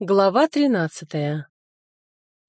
Глава тринадцатая.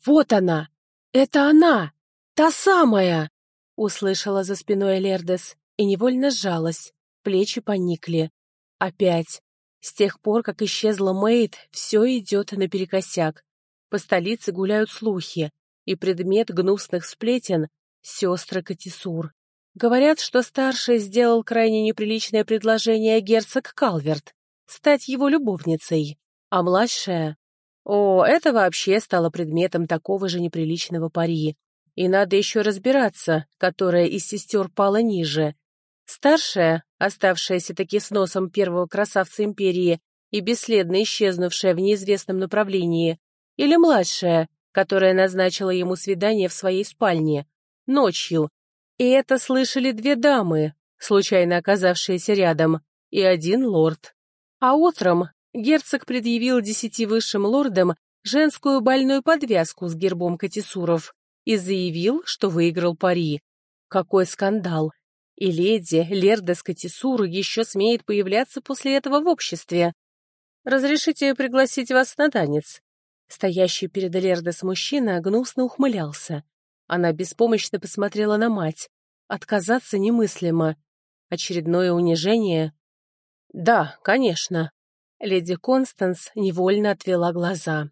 «Вот она! Это она! Та самая!» Услышала за спиной Лердес и невольно сжалась, плечи поникли. Опять. С тех пор, как исчезла Мэйд, все идет наперекосяк. По столице гуляют слухи, и предмет гнусных сплетен — сестры Катисур. Говорят, что старший сделал крайне неприличное предложение герцог Калверт — стать его любовницей. А младшая? О, это вообще стало предметом такого же неприличного пари. И надо еще разбираться, которая из сестер пала ниже. Старшая, оставшаяся таки с носом первого красавца империи и бесследно исчезнувшая в неизвестном направлении, или младшая, которая назначила ему свидание в своей спальне, ночью. И это слышали две дамы, случайно оказавшиеся рядом, и один лорд. А утром герцог предъявил десяти высшим лордам женскую больную подвязку с гербом Катисуров и заявил, что выиграл пари. Какой скандал! И леди Лерда Катисур еще смеет появляться после этого в обществе. «Разрешите пригласить вас на танец?» Стоящий перед Лердес мужчина гнусно ухмылялся. Она беспомощно посмотрела на мать. Отказаться немыслимо. Очередное унижение? «Да, конечно», Леди Констанс невольно отвела глаза.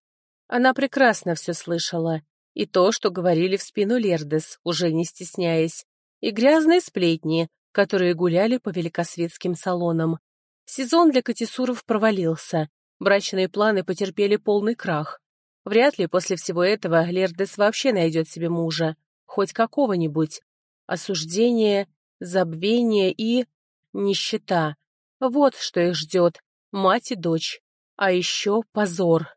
Она прекрасно все слышала. И то, что говорили в спину Лердес, уже не стесняясь, и грязные сплетни, которые гуляли по великосветским салонам. Сезон для Катисуров провалился, брачные планы потерпели полный крах. Вряд ли после всего этого Лердес вообще найдет себе мужа, хоть какого-нибудь. Осуждение, забвение и... нищета. Вот что их ждет, мать и дочь. А еще позор.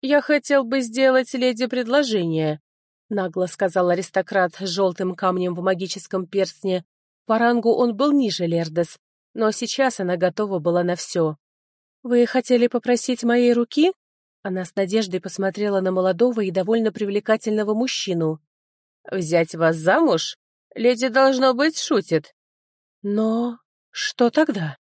«Я хотел бы сделать леди предложение», — нагло сказал аристократ с желтым камнем в магическом перстне. По рангу он был ниже Лердес, но сейчас она готова была на все. «Вы хотели попросить моей руки?» Она с надеждой посмотрела на молодого и довольно привлекательного мужчину. «Взять вас замуж? Леди, должно быть, шутит». «Но что тогда?»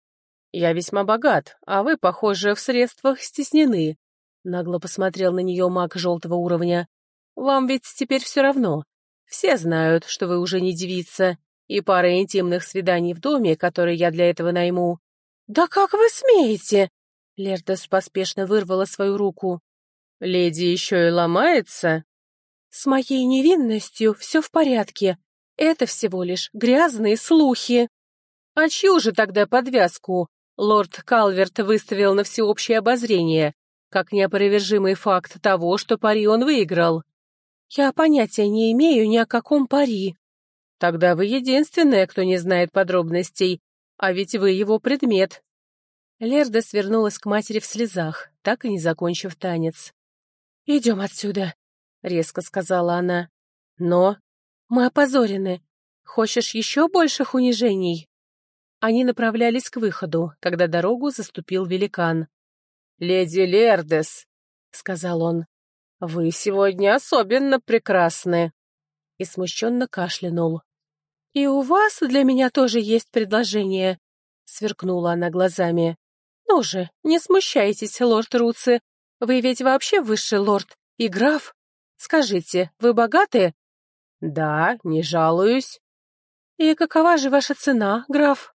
«Я весьма богат, а вы, похоже, в средствах стеснены», — нагло посмотрел на нее маг желтого уровня. «Вам ведь теперь все равно. Все знают, что вы уже не девица, и пара интимных свиданий в доме, которые я для этого найму». «Да как вы смеете?» Лердес поспешно вырвала свою руку. «Леди еще и ломается?» «С моей невинностью все в порядке. Это всего лишь грязные слухи». «А чью же тогда подвязку?» Лорд Калверт выставил на всеобщее обозрение, как неопровержимый факт того, что пари он выиграл. Я понятия не имею ни о каком пари. Тогда вы единственная, кто не знает подробностей, а ведь вы его предмет. Лерда свернулась к матери в слезах, так и не закончив танец. «Идем отсюда», — резко сказала она. «Но мы опозорены. Хочешь еще больших унижений?» Они направлялись к выходу, когда дорогу заступил великан. «Леди Лердес», — сказал он, — «вы сегодня особенно прекрасны». И смущенно кашлянул. «И у вас для меня тоже есть предложение», — сверкнула она глазами. «Ну же, не смущайтесь, лорд Руци. Вы ведь вообще высший лорд и граф. Скажите, вы богаты?» «Да, не жалуюсь». «И какова же ваша цена, граф?»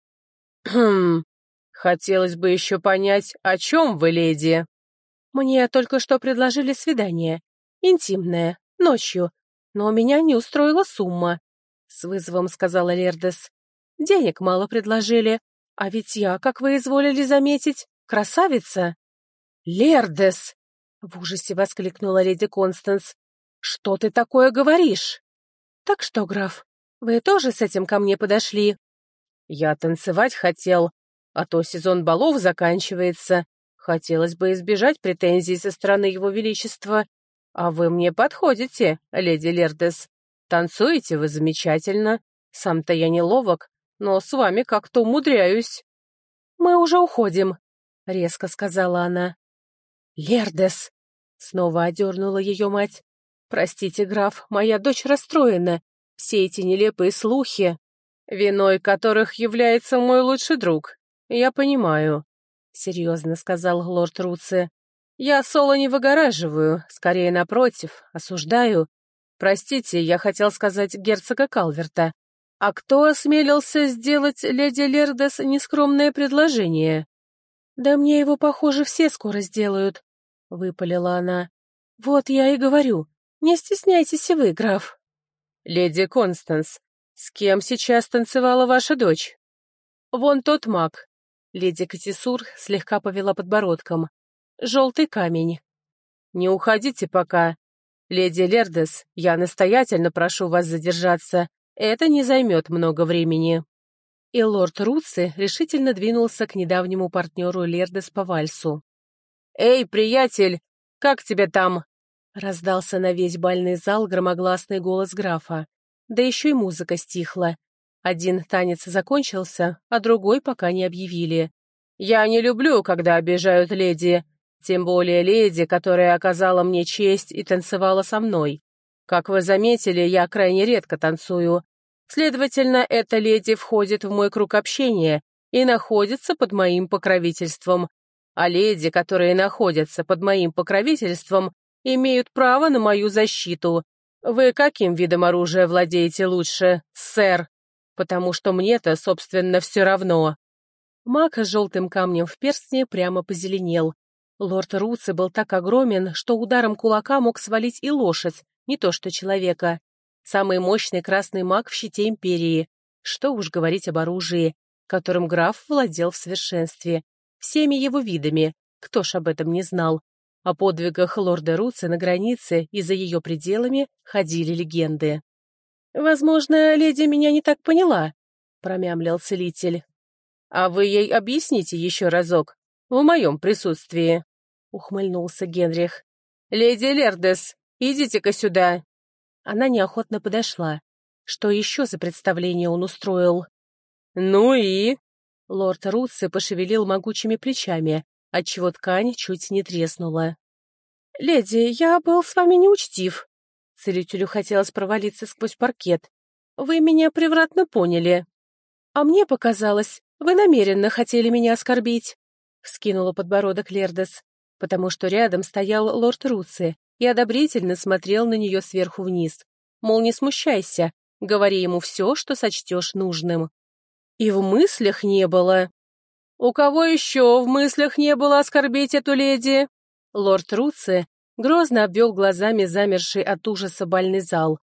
«Хм, хотелось бы еще понять, о чем вы, леди?» «Мне только что предложили свидание. Интимное, ночью. Но меня не устроила сумма», — с вызовом сказала Лердес. «Денег мало предложили. А ведь я, как вы изволили заметить, красавица». «Лердес!» — в ужасе воскликнула леди Констанс. «Что ты такое говоришь?» «Так что, граф, вы тоже с этим ко мне подошли?» Я танцевать хотел, а то сезон балов заканчивается. Хотелось бы избежать претензий со стороны Его Величества. А вы мне подходите, леди Лердес. Танцуете вы замечательно. Сам-то я не ловок, но с вами как-то умудряюсь. Мы уже уходим, — резко сказала она. Лердес! Снова одернула ее мать. Простите, граф, моя дочь расстроена. Все эти нелепые слухи виной которых является мой лучший друг. Я понимаю», — серьезно сказал лорд Руци. Я Соло не выгораживаю, скорее напротив, осуждаю. Простите, я хотел сказать герцога Калверта. А кто осмелился сделать леди Лердес нескромное предложение? Да мне его, похоже, все скоро сделают, — выпалила она. Вот я и говорю, не стесняйтесь и вы, граф. Леди Констанс, с кем сейчас танцевала ваша дочь? Вон тот маг. Леди Катисур слегка повела подбородком. Желтый камень. Не уходите пока. Леди Лердес, я настоятельно прошу вас задержаться. Это не займет много времени. И лорд Руци решительно двинулся к недавнему партнеру Лердес по вальсу. «Эй, приятель, как тебе там?» Раздался на весь бальный зал громогласный голос графа. Да еще и музыка стихла. Один танец закончился, а другой пока не объявили. «Я не люблю, когда обижают леди, тем более леди, которая оказала мне честь и танцевала со мной. Как вы заметили, я крайне редко танцую. Следовательно, эта леди входит в мой круг общения и находится под моим покровительством. А леди, которые находятся под моим покровительством, имеют право на мою защиту. Вы каким видом оружия владеете лучше, сэр? Потому что мне-то, собственно, все равно. Мак с желтым камнем в перстне прямо позеленел. Лорд Руци был так огромен, что ударом кулака мог свалить и лошадь, не то что человека. Самый мощный красный маг в щите Империи. Что уж говорить об оружии, которым граф владел в совершенстве. Всеми его видами, кто ж об этом не знал. О подвигах лорда Руца на границе и за ее пределами ходили легенды. «Возможно, леди меня не так поняла», — промямлил целитель. «А вы ей объясните еще разок, в моем присутствии», — ухмыльнулся Генрих. «Леди Лердес, идите-ка сюда». Она неохотно подошла. Что еще за представление он устроил? «Ну и?» Лорд Руци пошевелил могучими плечами, отчего ткань чуть не треснула. «Леди, я был с вами неучтив». Целителю хотелось провалиться сквозь паркет. «Вы меня превратно поняли. А мне показалось, вы намеренно хотели меня оскорбить», — вскинула подбородок Лердес, потому что рядом стоял лорд Руци и одобрительно смотрел на нее сверху вниз. Мол, не смущайся, говори ему все, что сочтешь нужным. И в мыслях не было. «У кого еще в мыслях не было оскорбить эту леди?» Лорд Руци грозно обвел глазами замерший от ужаса бальный зал.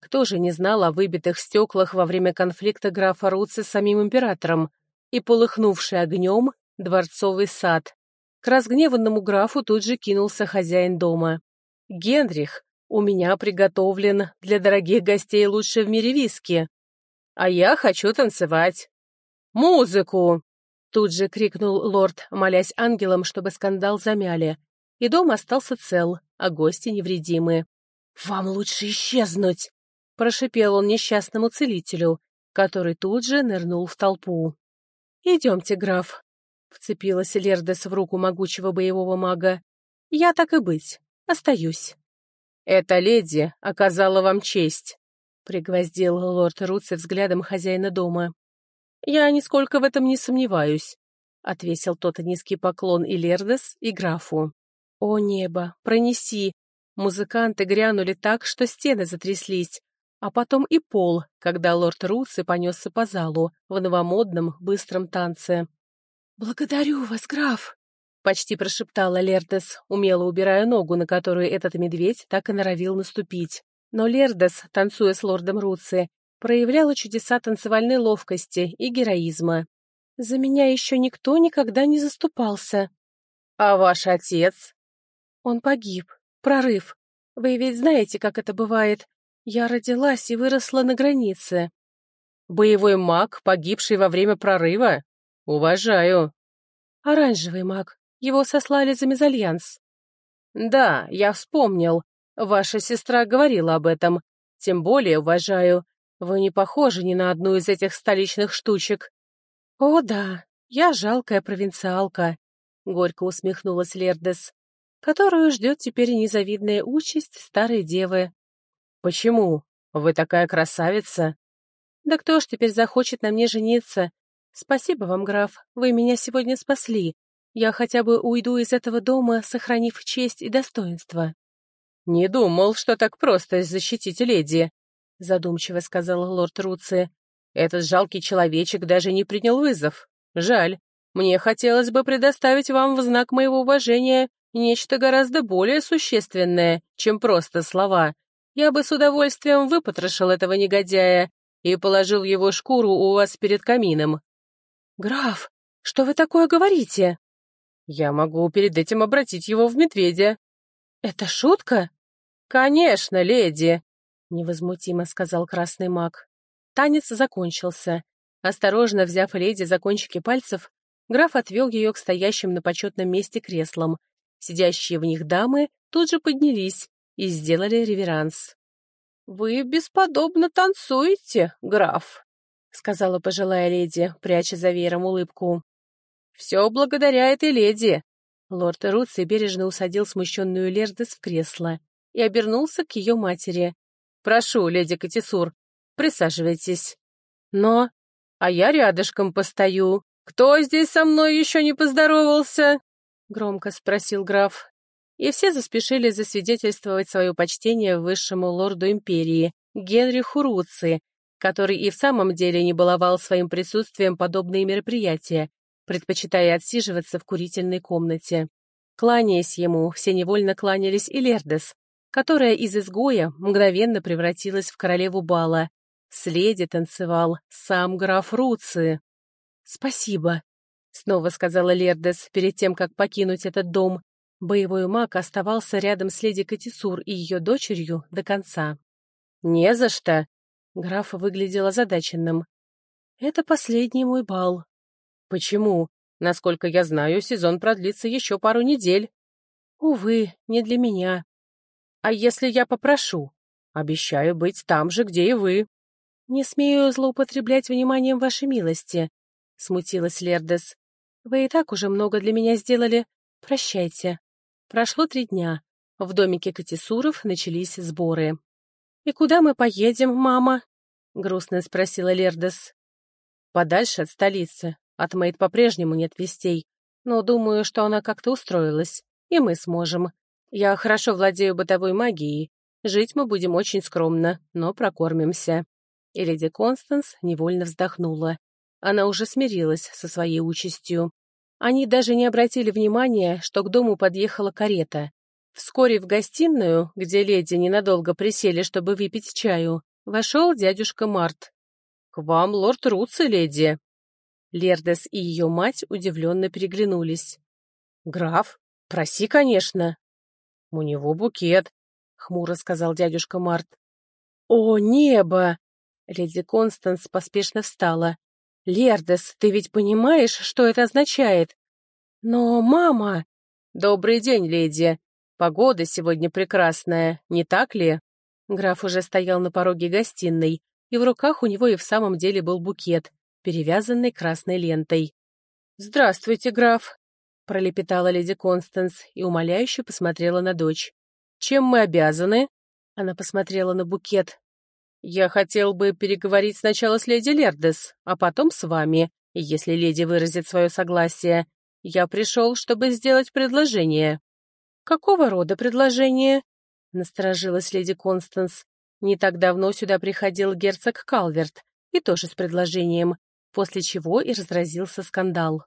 Кто же не знал о выбитых стеклах во время конфликта графа Руци с самим императором и полыхнувший огнем дворцовый сад? К разгневанному графу тут же кинулся хозяин дома. «Генрих, у меня приготовлен для дорогих гостей лучший в мире виски. А я хочу танцевать. Музыку!» Тут же крикнул лорд, молясь ангелам, чтобы скандал замяли. И дом остался цел, а гости невредимы. «Вам лучше исчезнуть!» — прошипел он несчастному целителю, который тут же нырнул в толпу. «Идемте, граф», — вцепилась Лердес в руку могучего боевого мага. «Я так и быть, остаюсь». «Эта леди оказала вам честь», — пригвоздил лорд Руци взглядом хозяина дома. «Я нисколько в этом не сомневаюсь», — отвесил тот низкий поклон и Лердес, и графу. «О небо, пронеси!» Музыканты грянули так, что стены затряслись, а потом и пол, когда лорд Руци понесся по залу в новомодном быстром танце. «Благодарю вас, граф!» — почти прошептала Лердес, умело убирая ногу, на которую этот медведь так и норовил наступить. Но Лердес, танцуя с лордом Руци, проявляла чудеса танцевальной ловкости и героизма. За меня еще никто никогда не заступался. А ваш отец? Он погиб. Прорыв. Вы ведь знаете, как это бывает. Я родилась и выросла на границе. Боевой маг, погибший во время прорыва? Уважаю. Оранжевый маг. Его сослали за мезальянс. Да, я вспомнил. Ваша сестра говорила об этом. Тем более уважаю. Вы не похожи ни на одну из этих столичных штучек. О, да, я жалкая провинциалка, — горько усмехнулась Лердес, которую ждет теперь незавидная участь старой девы. Почему? Вы такая красавица. Да кто ж теперь захочет на мне жениться? Спасибо вам, граф, вы меня сегодня спасли. я хотя бы уйду из этого дома, сохранив честь и достоинство». «Не думал, что так просто защитить леди», — задумчиво сказал лорд Руци. «Этот жалкий человечек даже не принял вызов. Жаль. Мне хотелось бы предоставить вам в знак моего уважения нечто гораздо более существенное, чем просто слова. Я бы с удовольствием выпотрошил этого негодяя и положил его шкуру у вас перед камином». «Граф, что вы такое говорите?» «Я могу перед этим обратить его в медведя». «Это шутка?» «Конечно, леди», — невозмутимо сказал красный маг. Танец закончился. Осторожно взяв леди за кончики пальцев, граф отвел ее к стоящим на почетном месте креслам. Сидящие в них дамы тут же поднялись и сделали реверанс. «Вы бесподобно танцуете, граф», — сказала пожилая леди, пряча за веером улыбку. «Все благодаря этой леди». Лорд Руци бережно усадил смущенную Лердес в кресло и обернулся к ее матери. «Прошу, леди Катисур, присаживайтесь». «Но...» «А я рядышком постою. Кто здесь со мной еще не поздоровался?» — громко спросил граф. И все заспешили засвидетельствовать свое почтение высшему лорду империи, Генриху Руци, который и в самом деле не баловал своим присутствием подобные мероприятия, предпочитая отсиживаться в курительной комнате. Кланяясь ему, все невольно кланялись и Лердес, которая из изгоя мгновенно превратилась в королеву бала. Следи танцевал сам граф Руци. «Спасибо», — снова сказала Лердес перед тем, как покинуть этот дом. Боевой маг оставался рядом с леди Катисур и ее дочерью до конца. «Не за что!» — граф выглядел озадаченным. «Это последний мой бал». «Почему? Насколько я знаю, сезон продлится еще пару недель». «Увы, не для меня», а если я попрошу? Обещаю быть там же, где и вы. Не смею злоупотреблять вниманием вашей милости, — смутилась Лердес. Вы и так уже много для меня сделали. Прощайте. Прошло три дня. В домике Катисуров начались сборы. «И куда мы поедем, мама?» — грустно спросила Лердес. «Подальше от столицы. От Мэйд по-прежнему нет вестей, но думаю, что она как-то устроилась, и мы сможем. Я хорошо владею бытовой магией. Жить мы будем очень скромно, но прокормимся». И леди Констанс невольно вздохнула. Она уже смирилась со своей участью. Они даже не обратили внимания, что к дому подъехала карета. Вскоре в гостиную, где леди ненадолго присели, чтобы выпить чаю, вошел дядюшка Март. «К вам лорд Руци, леди!» Лердес и ее мать удивленно переглянулись. «Граф, проси, конечно!» «У него букет», — хмуро сказал дядюшка Март. «О, небо!» Леди Констанс поспешно встала. «Лердес, ты ведь понимаешь, что это означает?» «Но, мама...» «Добрый день, леди. Погода сегодня прекрасная, не так ли?» Граф уже стоял на пороге гостиной, и в руках у него и в самом деле был букет, перевязанный красной лентой. «Здравствуйте, граф!» Пролепетала леди Констанс и умоляюще посмотрела на дочь. «Чем мы обязаны?» Она посмотрела на букет. «Я хотел бы переговорить сначала с леди Лердес, а потом с вами, если леди выразит свое согласие. Я пришел, чтобы сделать предложение». «Какого рода предложение?» — насторожилась леди Констанс. Не так давно сюда приходил герцог Калверт, и тоже с предложением, после чего и разразился скандал.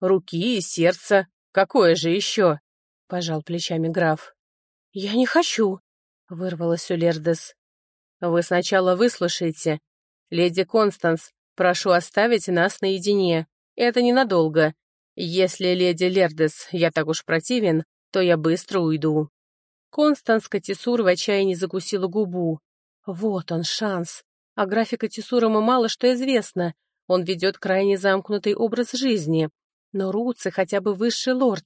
Руки и сердце. Какое же еще? — пожал плечами граф. — Я не хочу, — вырвалась у Лердес. — Вы сначала выслушайте. Леди Констанс, прошу оставить нас наедине. Это ненадолго. Если леди Лердес я так уж противен, то я быстро уйду. Констанс Катисур в отчаянии закусила губу. Вот он, шанс. О графе Катисурому мало что известно. Он ведет крайне замкнутый образ жизни. Но Руци хотя бы высший лорд.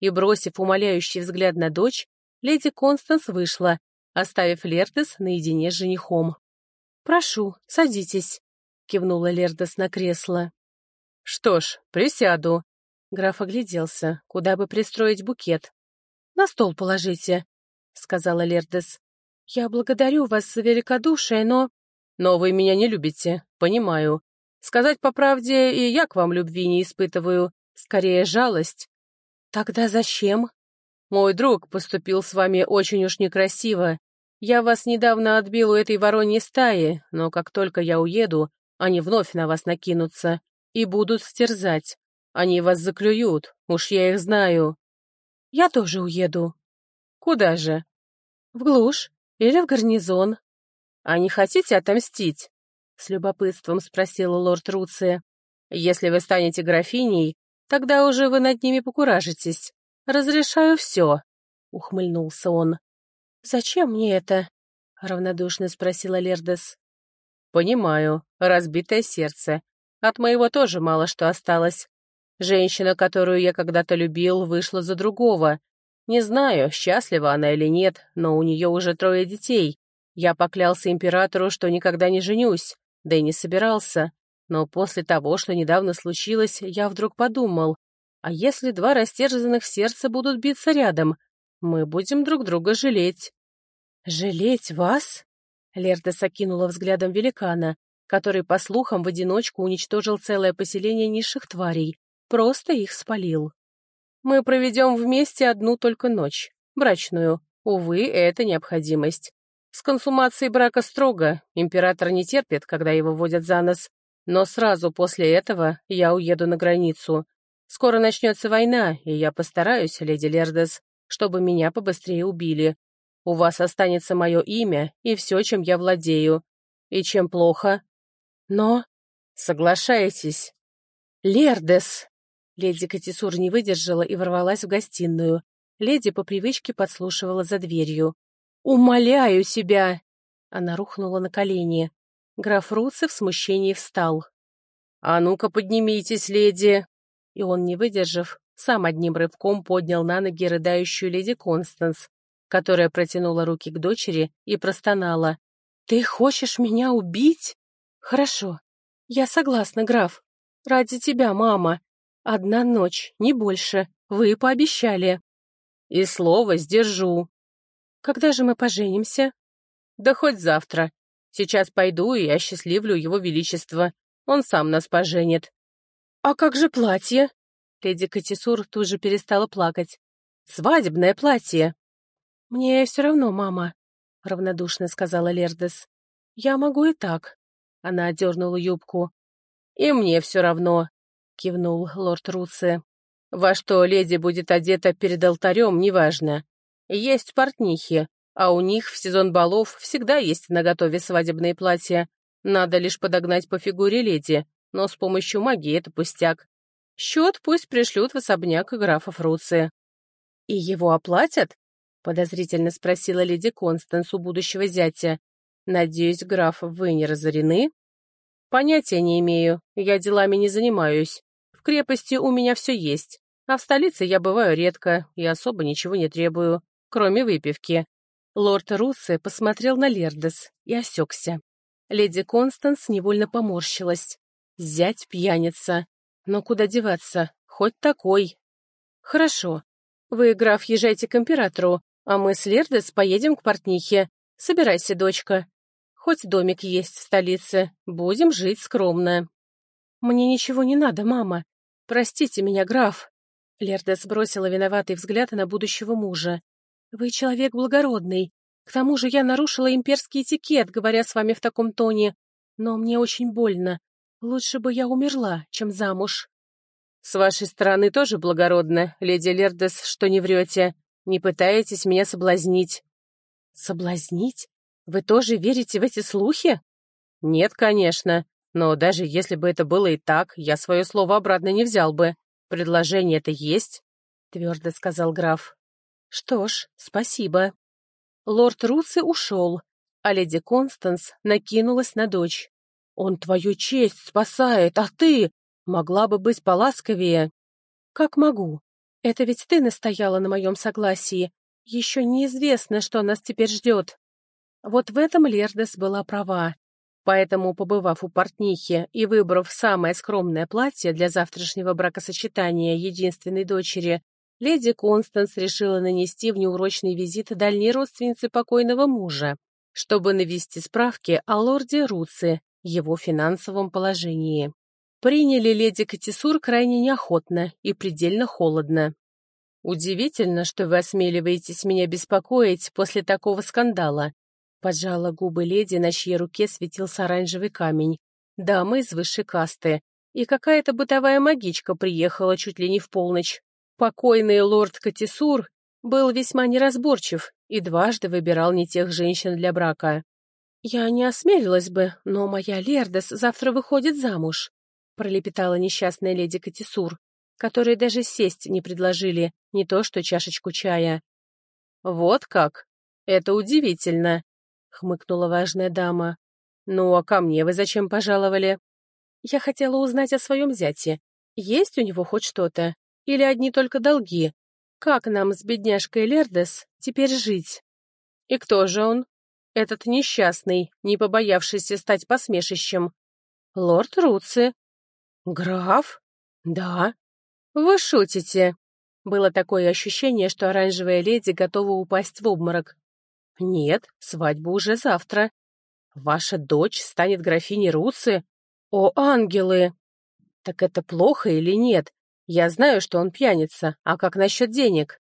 И, бросив умоляющий взгляд на дочь, леди Констанс вышла, оставив Лердес наедине с женихом. «Прошу, садитесь», — кивнула Лердес на кресло. «Что ж, присяду». Граф огляделся, куда бы пристроить букет. «На стол положите», — сказала Лердес. «Я благодарю вас за великодушие, но...» «Но вы меня не любите, понимаю. Сказать по правде, и я к вам любви не испытываю. Скорее жалость, Тогда зачем? Мой друг поступил с вами очень уж некрасиво. Я вас недавно отбил у этой вороньей стаи, но как только я уеду, они вновь на вас накинутся и будут стерзать. Они вас заклюют, уж я их знаю. Я тоже уеду. Куда же? В глушь или в гарнизон. А не хотите отомстить? С любопытством спросила лорд Руция. Если вы станете графиней, тогда уже вы над ними покуражитесь. Разрешаю все, ухмыльнулся он. Зачем мне это? равнодушно спросила Лердес. Понимаю, разбитое сердце. От моего тоже мало что осталось. Женщина, которую я когда-то любил, вышла за другого. Не знаю, счастлива она или нет, но у нее уже трое детей. Я поклялся императору, что никогда не женюсь, да и не собирался. Но после того, что недавно случилось, я вдруг подумал, а если два растерзанных сердца будут биться рядом? Мы будем друг друга жалеть. «Жалеть вас?» Лерда сокинула взглядом великана, который, по слухам, в одиночку уничтожил целое поселение низших тварей, просто их спалил. «Мы проведем вместе одну только ночь, брачную. Увы, это необходимость. С консумацией брака строго, император не терпит, когда его водят за нос. Но сразу после этого я уеду на границу. Скоро начнется война, и я постараюсь, леди Лердес, чтобы меня побыстрее убили. У вас останется мое имя и все, чем я владею. И чем плохо? Но... Соглашаетесь. Лердес! Леди Катисур не выдержала и ворвалась в гостиную. Леди по привычке подслушивала за дверью. «Умоляю себя!» Она рухнула на колени. Граф Руце в смущении встал. «А ну-ка поднимитесь, леди!» И он, не выдержав, сам одним рывком поднял на ноги рыдающую леди Констанс, которая протянула руки к дочери и простонала. «Ты хочешь меня убить? Хорошо. Я согласна, граф. Ради тебя, мама. Одна ночь, не больше. Вы пообещали». «И слово сдержу». «Когда же мы поженимся?» «Да хоть завтра. Сейчас пойду и осчастливлю его величество. Он сам нас поженит». «А как же платье?» Леди Катисур тут же перестала плакать. «Свадебное платье!» «Мне все равно, мама», — равнодушно сказала Лердес. «Я могу и так». Она одернула юбку. «И мне все равно», — кивнул лорд Руце. «Во что леди будет одета перед алтарем, неважно. Есть портнихи, а у них в сезон балов всегда есть наготове свадебные платья. Надо лишь подогнать по фигуре леди, но с помощью магии это пустяк. Счет пусть пришлют в особняк графа Фруции». «И его оплатят?» — подозрительно спросила леди Констанс у будущего зятя. «Надеюсь, граф, вы не разорены?» «Понятия не имею. Я делами не занимаюсь. В крепости у меня все есть, а в столице я бываю редко и особо ничего не требую, кроме выпивки». Лорд Руссе посмотрел на Лердес и осекся. Леди Констанс невольно поморщилась. Зять пьяница. Но куда деваться? Хоть такой. Хорошо. Вы, граф, езжайте к императору, а мы с Лердес поедем к портнихе. Собирайся, дочка. Хоть домик есть в столице, будем жить скромно. Мне ничего не надо, мама. Простите меня, граф. Лердес бросила виноватый взгляд на будущего мужа. Вы человек благородный. К тому же я нарушила имперский этикет, говоря с вами в таком тоне. Но мне очень больно. Лучше бы я умерла, чем замуж. С вашей стороны тоже благородно, леди Лердес, что не врете. Не пытаетесь меня соблазнить». «Соблазнить? Вы тоже верите в эти слухи?» «Нет, конечно. Но даже если бы это было и так, я свое слово обратно не взял бы. Предложение-то есть», — твердо сказал граф. «Что ж, спасибо». Лорд Руци ушел, а леди Констанс накинулась на дочь. «Он твою честь спасает, а ты могла бы быть поласковее». «Как могу. Это ведь ты настояла на моем согласии. Еще неизвестно, что нас теперь ждет. Вот в этом Лердес была права. Поэтому, побывав у портнихи и выбрав самое скромное платье для завтрашнего бракосочетания единственной дочери, леди Констанс решила нанести внеурочный визит дальней родственнице покойного мужа, чтобы навести справки о лорде Руце, его финансовом положении приняли леди Катисур крайне неохотно и предельно холодно. Удивительно, что вы осмеливаетесь меня беспокоить после такого скандала. Поджала губы леди, на чьей руке светился оранжевый камень. Дама из высшей касты. И какая-то бытовая магичка приехала чуть ли не в полночь. Покойный лорд Катисур был весьма неразборчив и дважды выбирал не тех женщин для брака. «Я не осмелилась бы, но моя Лердес завтра выходит замуж», пролепетала несчастная леди Катисур, которой даже сесть не предложили, не то что чашечку чая. «Вот как? Это удивительно», — хмыкнула важная дама. «Ну, а ко мне вы зачем пожаловали?» «Я хотела узнать о своем зяте. Есть у него хоть что-то? Или одни только долги? Как нам с бедняжкой Лердес теперь жить?» «И кто же он?» этот несчастный, не побоявшийся стать посмешищем. Лорд Руци. Граф? Да. Вы шутите. Было такое ощущение, что оранжевая леди готова упасть в обморок. Нет, свадьба уже завтра. Ваша дочь станет графиней Руци? О, ангелы! Так это плохо или нет? Я знаю, что он пьяница, а как насчет денег?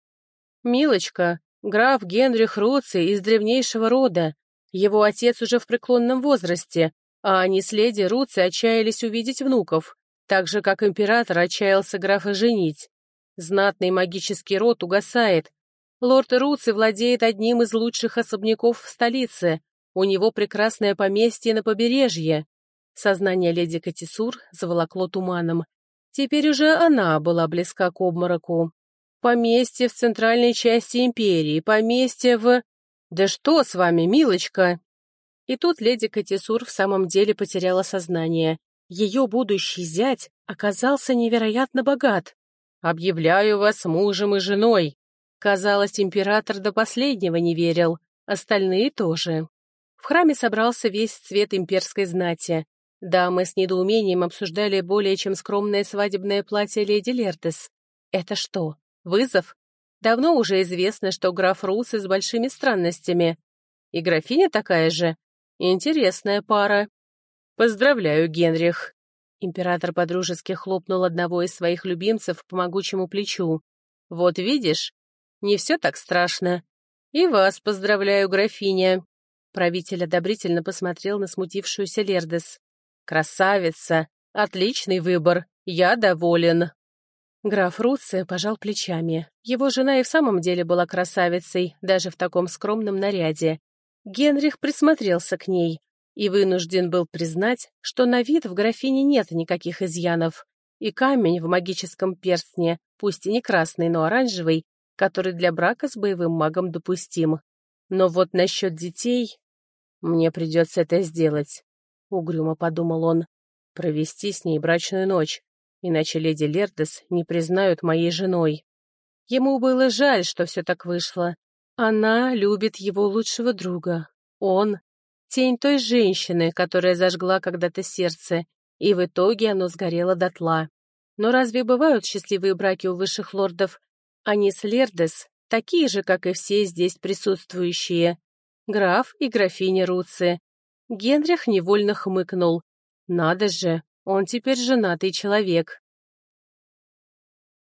Милочка, Граф Генрих Руци из древнейшего рода. Его отец уже в преклонном возрасте, а они с леди Руци отчаялись увидеть внуков, так же, как император отчаялся графа женить. Знатный магический род угасает. Лорд Руци владеет одним из лучших особняков в столице. У него прекрасное поместье на побережье. Сознание леди Катисур заволокло туманом. Теперь уже она была близка к обмороку. Поместье в центральной части империи, поместье в... Да что с вами, милочка?» И тут леди Катисур в самом деле потеряла сознание. Ее будущий зять оказался невероятно богат. «Объявляю вас мужем и женой!» Казалось, император до последнего не верил, остальные тоже. В храме собрался весь цвет имперской знати. Дамы с недоумением обсуждали более чем скромное свадебное платье леди Лертес. Это что, Вызов? Давно уже известно, что граф Русы с большими странностями. И графиня такая же. Интересная пара. Поздравляю, Генрих. Император подружески хлопнул одного из своих любимцев по могучему плечу. Вот видишь, не все так страшно. И вас поздравляю, графиня. Правитель одобрительно посмотрел на смутившуюся Лердес. Красавица! Отличный выбор! Я доволен. Граф Руци пожал плечами. Его жена и в самом деле была красавицей, даже в таком скромном наряде. Генрих присмотрелся к ней и вынужден был признать, что на вид в графине нет никаких изъянов. И камень в магическом перстне, пусть и не красный, но оранжевый, который для брака с боевым магом допустим. Но вот насчет детей... Мне придется это сделать, — угрюмо подумал он. Провести с ней брачную ночь, иначе леди Лердес не признают моей женой. Ему было жаль, что все так вышло. Она любит его лучшего друга. Он — тень той женщины, которая зажгла когда-то сердце, и в итоге оно сгорело дотла. Но разве бывают счастливые браки у высших лордов? Они с Лердес такие же, как и все здесь присутствующие. Граф и графиня Руци. Генрих невольно хмыкнул. Надо же, он теперь женатый человек.